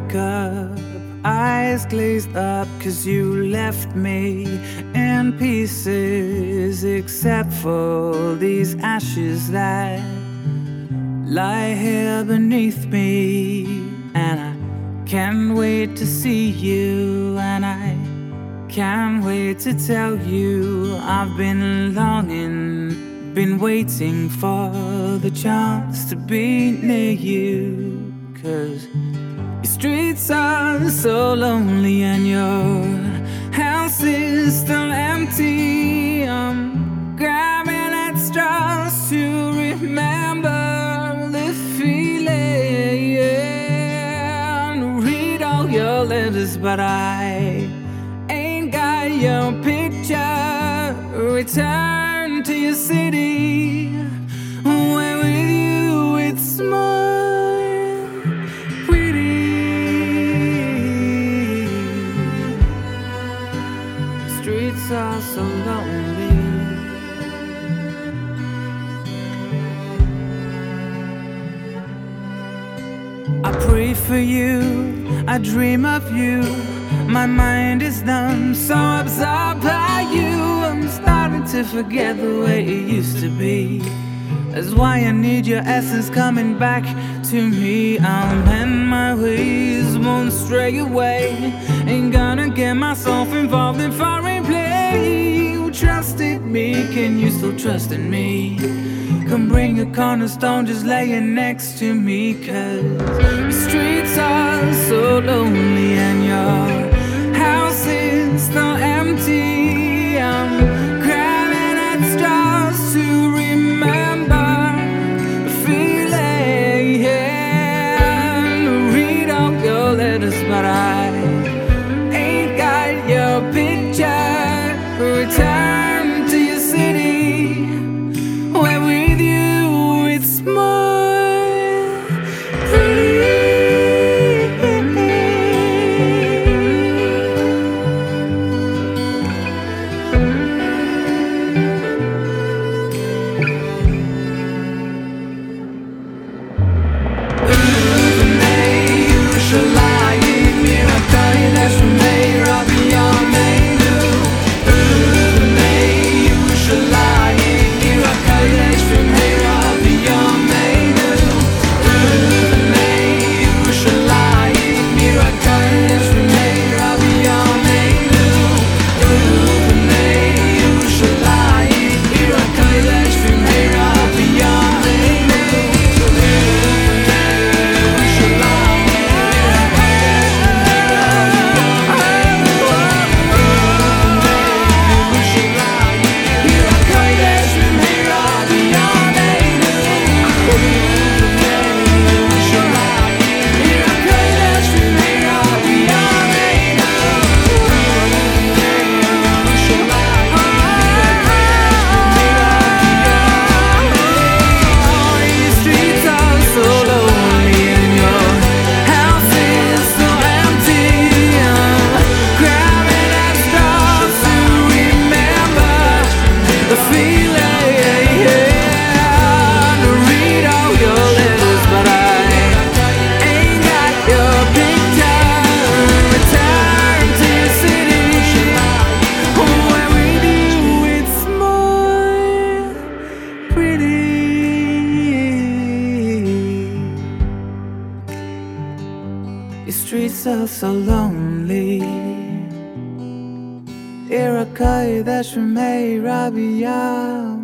wake up, eyes glazed up, cause you left me in pieces, except for these ashes that lie here beneath me. And I can't wait to see you, and I can't wait to tell you I've been longing, been waiting for the chance to be near you. Cause streets are so lonely and your house is still empty. I'm grabbing at straws to remember the feeling. Read all your letters, but I ain't got your picture. Return to your city. So lonely. I pray for you, I dream of you. My mind is numb, so absorbed by you. I'm starting to forget the way it used to be. That's why I need your essence coming back to me. I'll mend my ways, won't stray away. Ain't gonna get myself involved in foreign play. Me, can you still trust in me? Come bring a cornerstone, just lay it next to me. Cause the streets are so lonely and your house is still empty. I'm grabbing at straws to remember the feeling. Yeah. Read all your letters, but I ain't got your Your streets are so lonely. Iroquois, that's from Arabia,